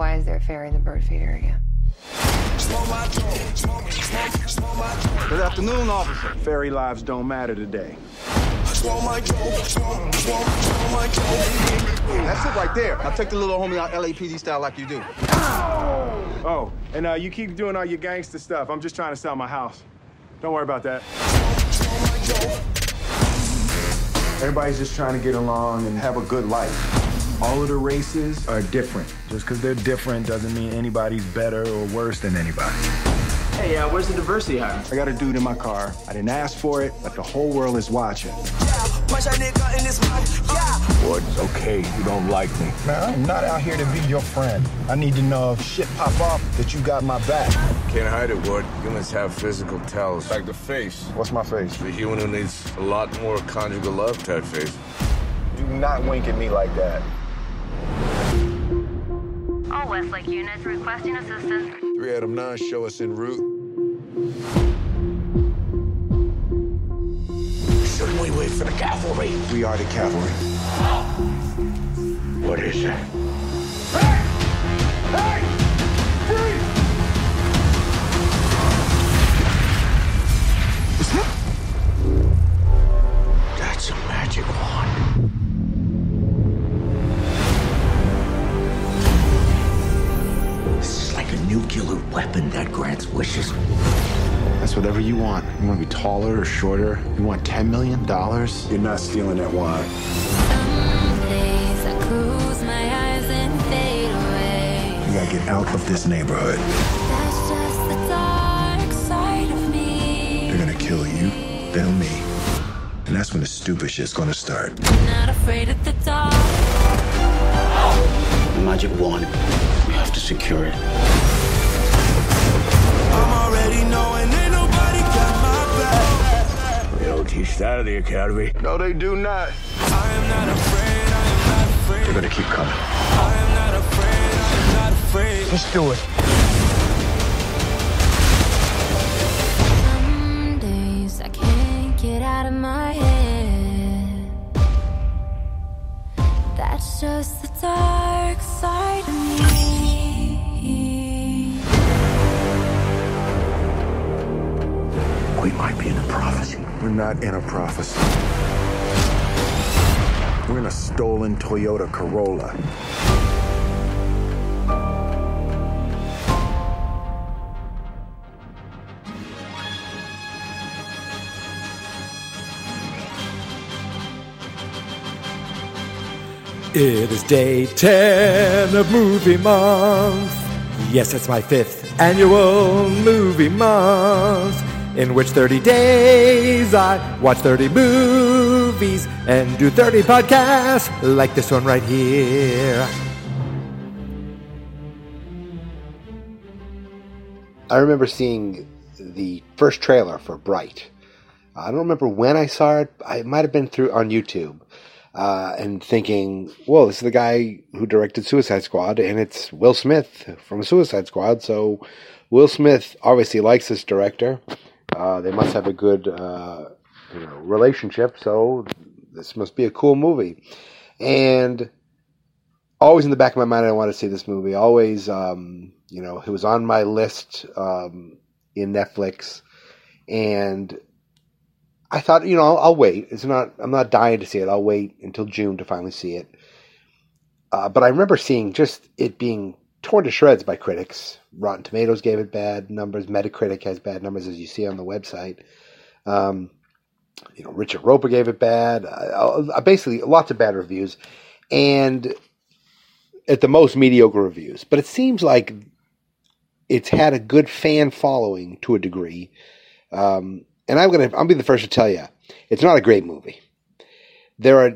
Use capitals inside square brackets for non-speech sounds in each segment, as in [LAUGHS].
Why is there a fairy in the bird feeder again? Good afternoon, officer. Fairy lives don't matter today. That's it right there. Now take the little homie out LAPD style like you do. Oh, and uh, you keep doing all your gangster stuff. I'm just trying to sell my house. Don't worry about that. Everybody's just trying to get along and have a good life. All of the races are different. Just because they're different doesn't mean anybody's better or worse than anybody. Hey, uh, where's the diversity hire? I got a dude in my car. I didn't ask for it, but the whole world is watching. Boy, it's okay. You don't like me. Man, I'm not out here to be your friend. I need to know if shit pop off that you got my back. Can't hide it, Ward. Humans have physical tells. Like the face. What's my face? The human who needs a lot more conjugal love type face. Do not wink at me like that. All Westlake units requesting assistance. 3 Adam 9, show us en route. Shouldn't we wait for the cavalry? We are the cavalry. What is it? That's a taller or shorter? You want $10 million? You're not stealing that wine. Days I close my eyes and fade away. You gotta get out of this neighborhood. That's just the dark side of me. They're gonna kill you, then me. And that's when the stupid shit's gonna start. Not afraid of the dark. The magic wand. We have to secure it. They don't teach that at the academy. No, they do not. I am not afraid. I am not afraid. They're gonna keep coming. Let's do it. Some days I can't get out of my head. That's just the dark We're not in a prophecy. We're in a stolen Toyota Corolla. It is day 10 of movie month. Yes, it's my fifth annual movie month, in which 30 days I watch 30 movies and do 30 podcasts like this one right here. I remember seeing the first trailer for Bright. I don't remember when I saw it. I might have been through on YouTube, uh, and thinking, "Whoa, this is the guy who directed Suicide Squad, and it's Will Smith from Suicide Squad." So, Will Smith obviously likes this director. Uh, they must have a good uh, you know, relationship. So, this must be a cool movie. And always in the back of my mind, I want to see this movie. Always, um, you know, it was on my list um, in Netflix, and I thought, you know, I'll, I'll, wait. It's not. I'm not dying to see it. I'll wait until June to finally see it. Uh, but I remember seeing just it being torn to shreds by critics. Rotten Tomatoes gave it bad numbers. Metacritic has bad numbers, as you see on the website. Um, you know, Richard Roeper gave it bad. Uh, basically, lots of bad reviews, and at the most mediocre reviews. But it seems like it's had a good fan following to a degree. Um, and I'm gonna I'll be the first to tell you, it's not a great movie. There are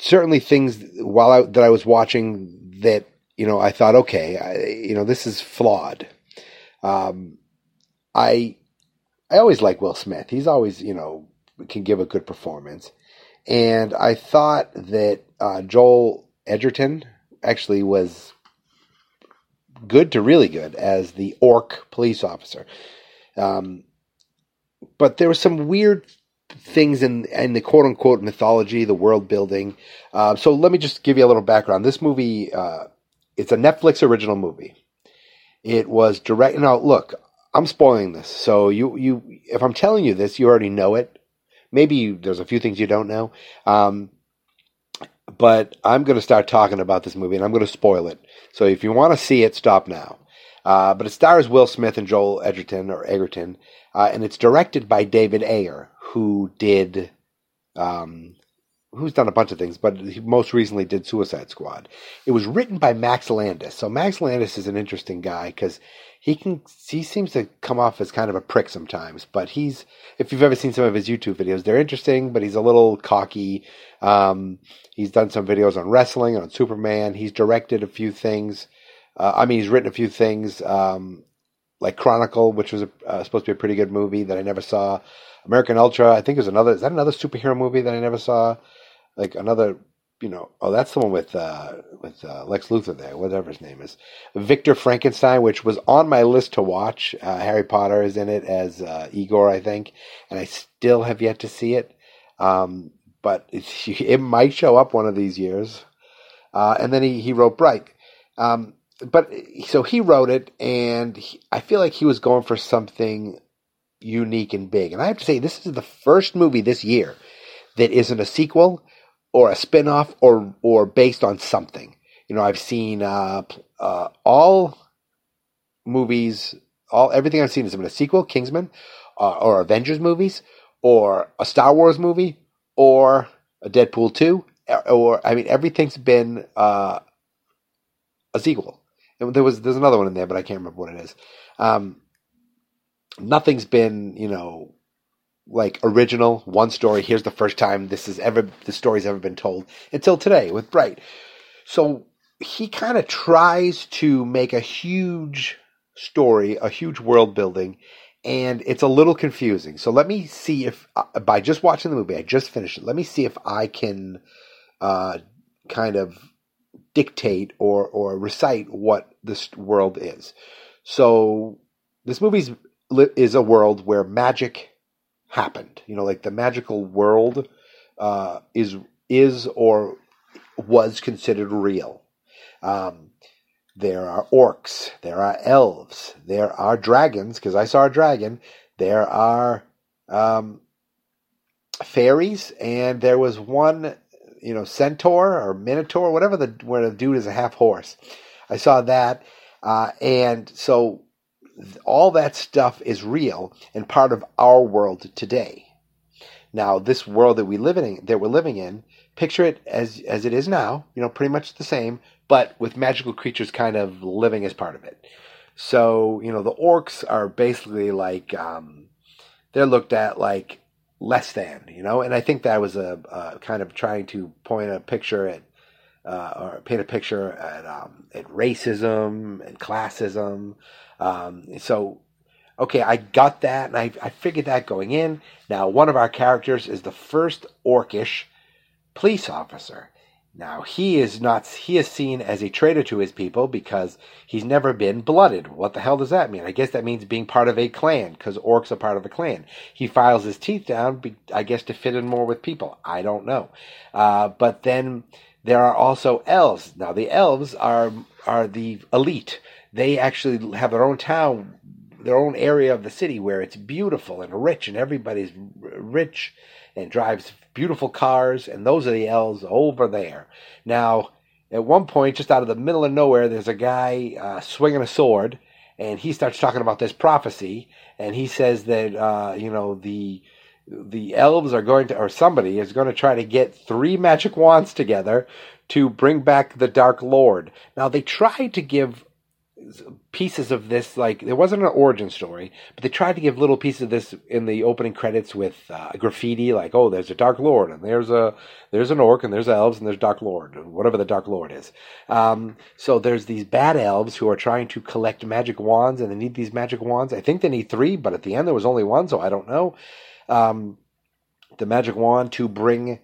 certainly things while I, that I was watching that you know I thought, okay, I, you know this is flawed. Um, I I always like Will Smith. He's always you know can give a good performance, and I thought that uh, Joel Edgerton actually was good to really good as the orc police officer. Um, but there were some weird things in in the quote unquote mythology, the world building. Uh, so let me just give you a little background. This movie uh, it's a Netflix original movie. It was direct. Now, look, I'm spoiling this, so you you if I'm telling you this, you already know it. Maybe you, there's a few things you don't know, um, but I'm going to start talking about this movie, and I'm going to spoil it. So if you want to see it, stop now. Uh, but it stars Will Smith and Joel Edgerton or Egerton, uh, and it's directed by David Ayer, who did um, who's done a bunch of things, but he most recently did Suicide Squad. It was written by Max Landis. So Max Landis is an interesting guy because he can he seems to come off as kind of a prick sometimes, but he's if you've ever seen some of his YouTube videos, they're interesting, but he's a little cocky. Um, he's done some videos on wrestling, on Superman. He's directed a few things. Uh, I mean, he's written a few things um, like Chronicle, which was a, uh, supposed to be a pretty good movie that I never saw. American Ultra, I think is another. Is that another superhero movie that I never saw? Like another, you know. Oh, that's the one with uh, with uh, Lex Luthor there, whatever his name is. Victor Frankenstein, which was on my list to watch. Uh, Harry Potter is in it as uh, Igor, I think, and I still have yet to see it. Um, but [LAUGHS] it, might show up one of these years. Uh, and then he, he wrote Bright. Um, but so he wrote it, and he, I feel like he was going for something unique and big. And I have to say, this is the first movie this year that isn't a sequel or a spin-off or or based on something. You know, I've seen uh, uh, all movies, all everything I've seen has been a sequel, Kingsman, uh, or Avengers movies, or a Star Wars movie, or a Deadpool two, or I mean, everything's been uh, a sequel. And there was there's another one in there, but I can't remember what it is. Um, nothing's been you know like original one story. Here's the first time this is ever the story's ever been told until today with bright. So he kind of tries to make a huge story a huge world building and it's a little confusing. So let me see if uh, by just watching the movie i just finished it let me see if i can uh, kind of dictate or or recite what this world is. So this movie's is a world where magic happened. You know, like the magical world uh, is is or was considered real. Um, there are orcs, there are elves, there are dragons. Because I saw a dragon. There are um, fairies, and there was one, you know, centaur or minotaur, whatever the where the dude is a half horse. I saw that, uh, and so all that stuff is real and part of our world today. Now, this world that we live in, that we're living in, picture it as as it is now. You know, pretty much the same, but with magical creatures kind of living as part of it. So, you know, the orcs are basically like um, they're looked at like less than, you know, and I think that was a, a kind of trying to point a picture at uh, or paint a picture at um, at racism and classism. Um, so, okay, I got that, and I, I figured that going in. Now, one of our characters is the first orcish police officer. Now he is not he is seen as a traitor to his people because he's never been blooded. What the hell does that mean? I guess that means being part of a clan because orcs are part of a clan. He files his teeth down, I guess, to fit in more with people. I don't know. Uh, but then there are also elves. Now the elves are are the elite. They actually have their own town, their own area of the city where it's beautiful and rich, and everybody's rich and drives beautiful cars, and those are the elves over there. Now, at one point, just out of the middle of nowhere, there's a guy uh, swinging a sword, and he starts talking about this prophecy, and he says that uh, you know the the elves are going to, or somebody is going to try to get three magic wands together to bring back the Dark Lord. Now, they tried to give pieces of this, like, there wasn't an origin story, but they tried to give little pieces of this in the opening credits with uh, graffiti, like, oh, there's a Dark Lord, and there's a, there's an orc, and there's elves, and there's Dark Lord, and whatever the Dark Lord is. Um, so there's these bad elves who are trying to collect magic wands, and they need these magic wands. I think they need three, but at the end there was only one, so I don't know um, the magic wand to bring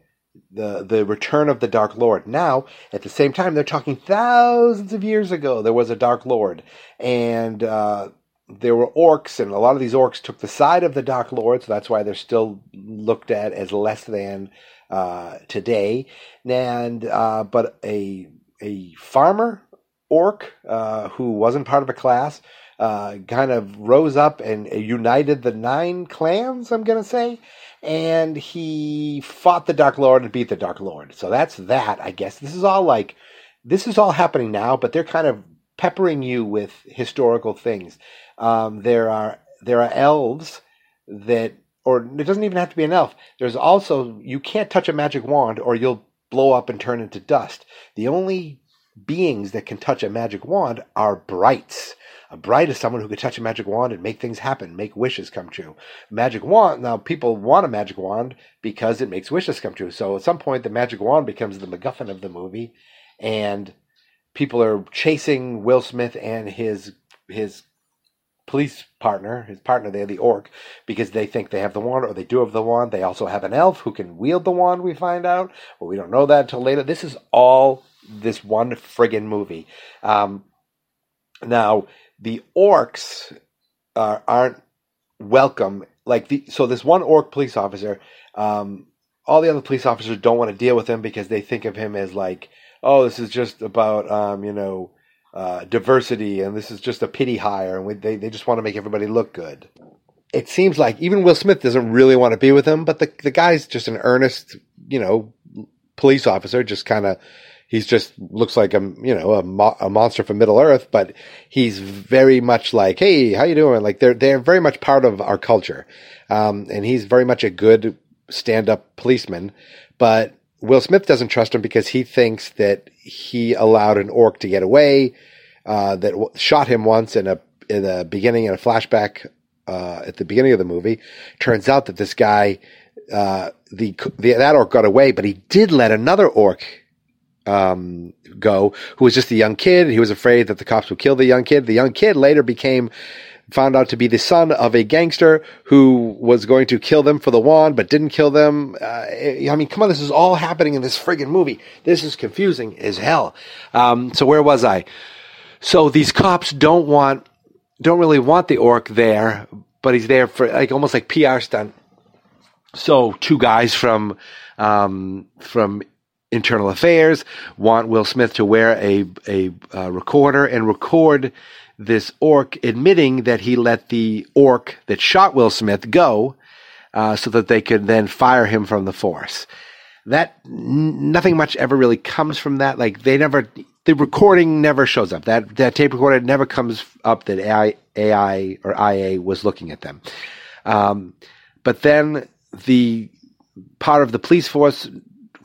the the return of the Dark Lord. Now, at the same time, they're talking thousands of years ago. There was a Dark Lord, and uh, there were orcs, and a lot of these orcs took the side of the Dark Lord, so that's why they're still looked at as less than uh, today. And uh, but a a farmer orc uh, who wasn't part of a class uh, kind of rose up and united the nine clans. I'm gonna say, and he fought the Dark Lord and beat the Dark Lord. So that's that. I guess this is all like this is all happening now, but they're kind of peppering you with historical things. Um, there are there are elves that, or it doesn't even have to be an elf. There's also you can't touch a magic wand or you'll blow up and turn into dust. The only beings that can touch a magic wand are brights. A bright is someone who can touch a magic wand and make things happen, make wishes come true. Magic wand, now people want a magic wand because it makes wishes come true. So at some point, the magic wand becomes the MacGuffin of the movie, and people are chasing Will Smith and his his police partner, his partner there, the orc, because they think they have the wand or they do have the wand. They also have an elf who can wield the wand, we find out. But we don't know that until later. This is all this one friggin' movie. Um, now, the orcs aren't welcome. Like the so this one orc police officer, um, all the other police officers don't want to deal with him because they think of him as like, oh, this is just about um, you know uh, diversity and this is just a pity hire and we, they they just want to make everybody look good. It seems like even Will Smith doesn't really want to be with him, but the the guy's just an earnest, you know, police officer, just kind of he's just looks like a you know a, mo- a monster from Middle Earth, but he's very much like, hey, how you doing? Like they're they're very much part of our culture, um, and he's very much a good stand up policeman. But Will Smith doesn't trust him because he thinks that he allowed an orc to get away, uh, that w- shot him once in a in the beginning in a flashback uh, at the beginning of the movie. Turns out that this guy. Uh, the, the that orc got away, but he did let another orc um, go, who was just a young kid. He was afraid that the cops would kill the young kid. The young kid later became found out to be the son of a gangster who was going to kill them for the wand, but didn't kill them. Uh, I mean, come on, this is all happening in this friggin' movie. This is confusing as hell. Um, so where was I? So these cops don't want, don't really want the orc there, but he's there for like almost like PR stunt. So two guys from um, from internal affairs want Will Smith to wear a a uh, recorder and record this orc admitting that he let the orc that shot Will Smith go, uh, so that they could then fire him from the force. That n- nothing much ever really comes from that. Like they never, the recording never shows up. That that tape recorder never comes up that AI, AI or IA was looking at them. Um, but then the part of the police force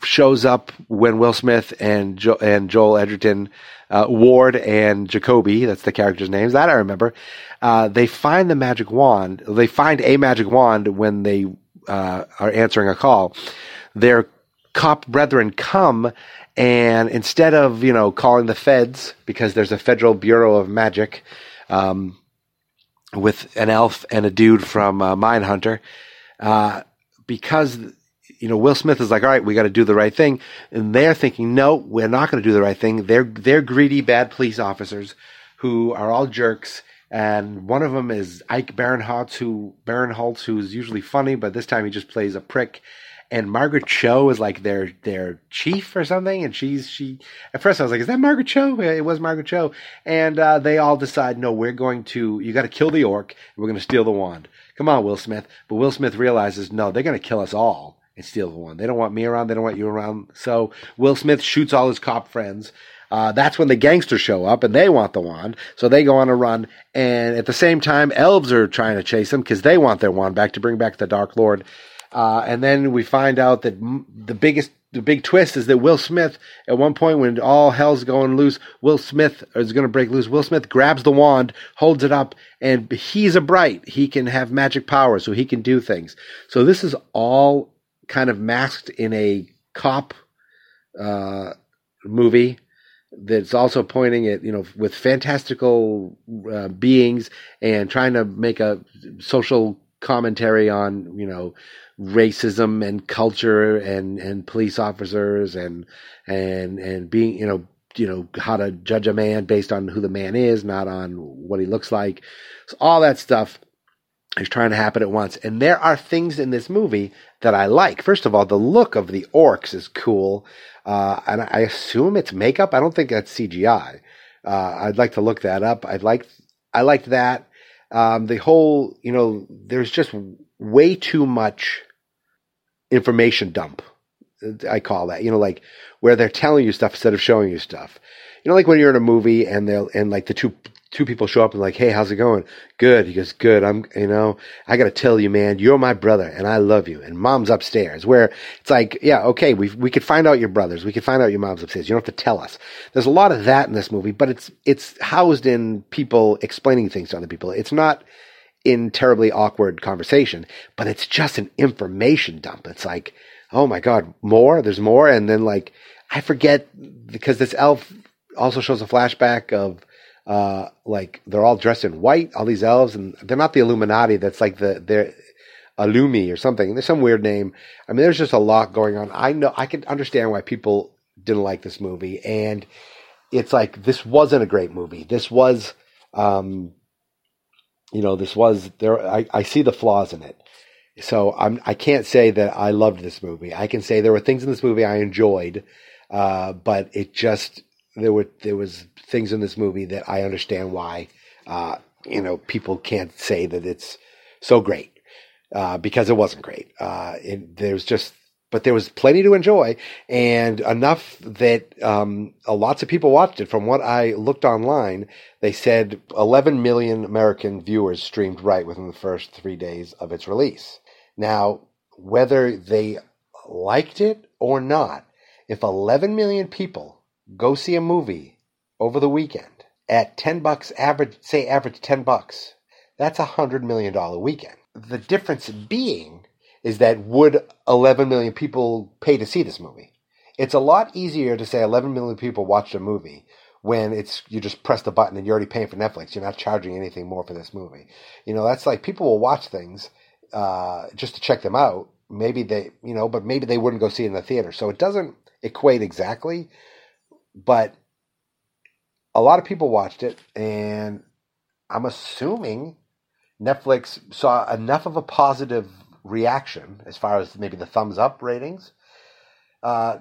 shows up when Will Smith and jo- and Joel Edgerton, uh, Ward and Jakoby, that's the characters' names, that I remember. Uh, they find the magic wand. They find a magic wand when they uh, are answering a call. Their cop brethren come and instead of you know calling the feds because there's a federal bureau of magic um, with an elf and a dude from uh, Mindhunter, uh, because you know, Will Smith is like, all right, we got to do the right thing. And they're thinking, no, we're not going to do the right thing. They're, they're greedy, bad police officers who are all jerks. And one of them is Ike Barinholtz, who, Barinholtz, who's usually funny, but this time he just plays a prick. And Margaret Cho is like their, their chief or something. And she's, she, at first I was like, is that Margaret Cho? It was Margaret Cho. And, uh, they all decide, no, we're going to, you got to kill the orc. We're going to steal the wand. Come on, Will Smith. But Will Smith realizes, no, they're going to kill us all and steal the one. They don't want me around. They don't want you around. So Will Smith shoots all his cop friends. Uh, that's when the gangsters show up and they want the wand. So they go on a run. And at the same time, elves are trying to chase them because they want their wand back to bring back the Dark Lord. Uh, and then we find out that m- the biggest, the big twist is that Will Smith, at one point when all hell's going loose, Will Smith is going to break loose. Will Smith grabs the wand, holds it up, and he's a bright. He can have magic powers, so he can do things. So this is all kind of masked in a cop uh, movie that's also pointing at you know with fantastical uh, beings and trying to make a social commentary on you know racism and culture and and police officers and and and being you know you know how to judge a man based on who the man is not on what he looks like. So all that stuff is trying to happen at once. And there are things in this movie that I like. First of all, the look of the orcs is cool. Uh, and I assume it's makeup. I don't think that's CGI. Uh, I'd like to look that up. I'd like I liked that. Um, the whole, you know, there's just way too much information dump. I call that, you know, like where they're telling you stuff instead of showing you stuff. You know, like when you're in a movie and they'll and like the two two people show up and like, hey, how's it going? Good. He goes, good. I'm, you know, I got to tell you, man, you're my brother and I love you. And mom's upstairs where it's like, yeah, okay, we we could find out your brothers. We could find out your mom's upstairs. You don't have to tell us. There's a lot of that in this movie, but it's, it's housed in people explaining things to other people. It's not in terribly awkward conversation, but it's just an information dump. It's like, oh my God, more? There's more. And then like, I forget because this elf also shows a flashback of uh, like they're all dressed in white, all these elves, and they're not the Illuminati. That's like the they're Illumi or something. There's some weird name. I mean, there's just a lot going on. I know I can understand why people didn't like this movie, and it's like this wasn't a great movie. This was, um, you know, this was there. I, I see the flaws in it. So I'm I can't say that I loved this movie. I can say there were things in this movie I enjoyed, uh, but it just there were there was things in this movie that I understand why uh, you know people can't say that it's so great uh, because it wasn't great. Uh, it, there's just but there was plenty to enjoy and enough that um, lots of people watched it. From what I looked online, they said 11 million American viewers streamed Bright within the first three days of its release. Now, whether they liked it or not, if 11 million people go see a movie over the weekend at 10 bucks average, say average 10 bucks, that's a hundred million dollar weekend. The difference being is that would 11 million people pay to see this movie? It's a lot easier to say 11 million people watched a movie when it's you just press the button and you're already paying for Netflix. You're not charging anything more for this movie. You know, that's like people will watch things uh, just to check them out. Maybe they, you know, but maybe they wouldn't go see it in the theater. So it doesn't equate exactly, but a lot of people watched it, and I'm assuming Netflix saw enough of a positive reaction as far as maybe the thumbs up ratings uh,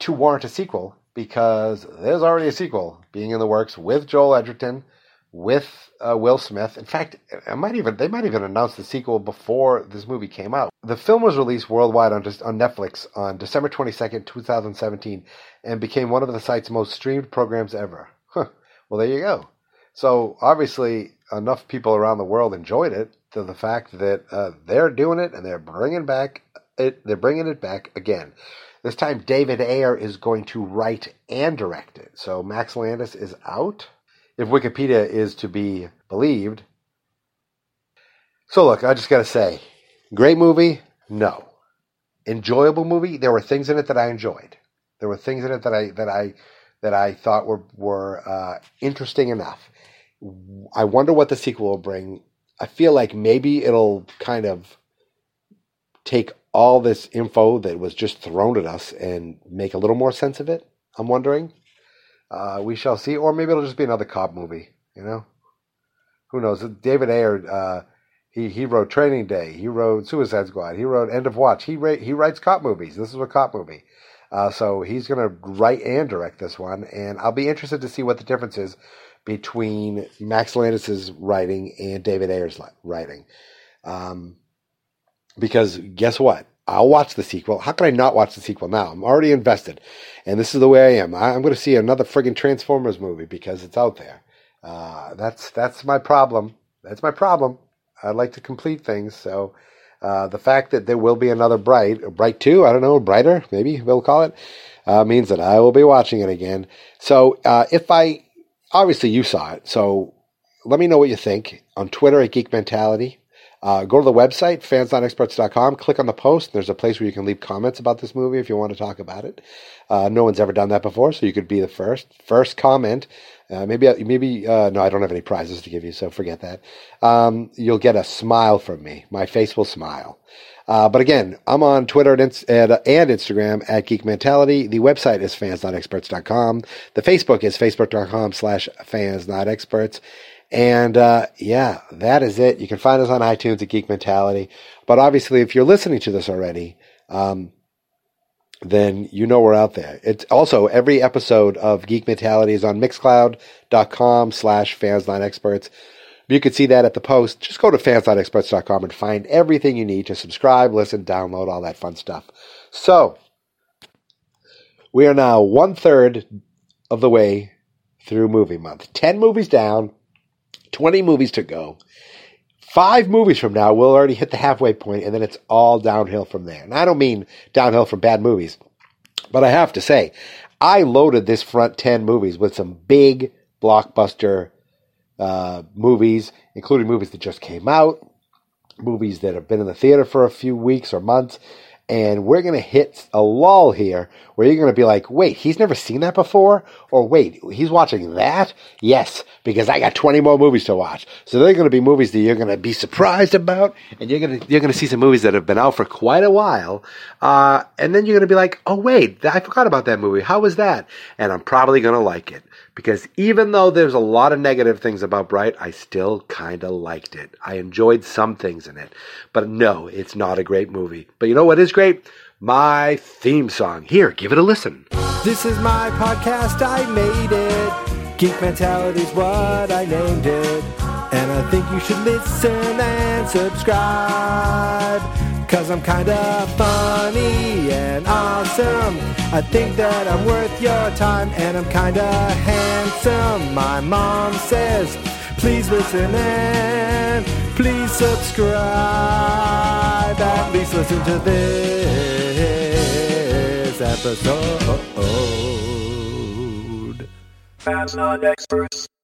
to warrant a sequel because there's already a sequel being in the works with Joel Edgerton, with uh, Will Smith. In fact, I might even they might even announce the sequel before this movie came out. The film was released worldwide on just on Netflix on December 22nd, 2017, and became one of the site's most streamed programs ever. Huh. Well, there you go. So obviously, enough people around the world enjoyed it to the fact that uh, they're doing it and they're bringing back it. They're bringing it back again. This time, David Ayer is going to write and direct it. So Max Landis is out if Wikipedia is to be believed. So look, I just got to say, great movie? No. Enjoyable movie? There were things in it that I enjoyed. There were things in it that I that I that I thought were were uh, interesting enough. I wonder what the sequel will bring. I feel like maybe it'll kind of take all this info that was just thrown at us and make a little more sense of it. I'm wondering. Uh, we shall see, or maybe it'll just be another cop movie. You know, who knows? David Ayer, uh, he he wrote Training Day, he wrote Suicide Squad, he wrote End of Watch. He ra- he writes cop movies. This is a cop movie, uh, so he's going to write and direct this one, and I'll be interested to see what the difference is between Max Landis's writing and David Ayer's writing. Um, because guess what? I'll watch the sequel. How can I not watch the sequel now? I'm already invested. And this is the way I am. I'm going to see another friggin' Transformers movie because it's out there. Uh, that's that's my problem. That's my problem. I like to complete things. So uh, the fact that there will be another Bright, Bright 2, I don't know, Brighter, maybe we'll call it, uh, means that I will be watching it again. So uh, if I, obviously you saw it. So let me know what you think on Twitter at Geek Mentality. Uh, go to the website, fansnotexperts.com, click on the post. There's a place where you can leave comments about this movie if you want to talk about it. Uh, no one's ever done that before, so you could be the first. First comment. Uh, maybe, maybe, uh, no, I don't have any prizes to give you, so forget that. Um, you'll get a smile from me. My face will smile. Uh, but again, I'm on Twitter and, and, and, Instagram at Geek Mentality. The website is fansnotexperts.com. The Facebook is facebook.com slash fansnotexperts. And uh, yeah, that is it. You can find us on iTunes at Geek Mentality. But obviously, if you're listening to this already, um, then you know we're out there. It's also every episode of Geek Mentality is on mixcloud.com slash fans not experts. You can see that at the post. Just go to fansnotexperts.com and find everything you need to subscribe, listen, download, all that fun stuff. So, we are now one third of the way through movie month. 10 movies down, 20 movies to go. Five movies from now, we'll already hit the halfway point, and then it's all downhill from there. And I don't mean downhill from bad movies, but I have to say, I loaded this front 10 movies with some big blockbuster uh, movies, including movies that just came out, movies that have been in the theater for a few weeks or months, and we're going to hit a lull here where you're going to be like, wait, he's never seen that before? Or wait, he's watching that? Yes, because I got 20 more movies to watch. So they're going to be movies that you're going to be surprised about, and you're going to, you're going to see some movies that have been out for quite a while. Uh, and then you're going to be like, oh wait, I forgot about that movie. How was that? And I'm probably going to like it. Because even though there's a lot of negative things about Bright, I still kind of liked it. I enjoyed some things in it. But no, it's not a great movie. But you know what is great? My theme song. Here, give it a listen. This is my podcast, I made it. Geek Mentality's what I named it. And I think you should listen and subscribe. Cause I'm kinda funny and awesome. I think that I'm worth your time and I'm kinda handsome. My mom says, please listen and please subscribe. At least listen to this episode. Fans not experts.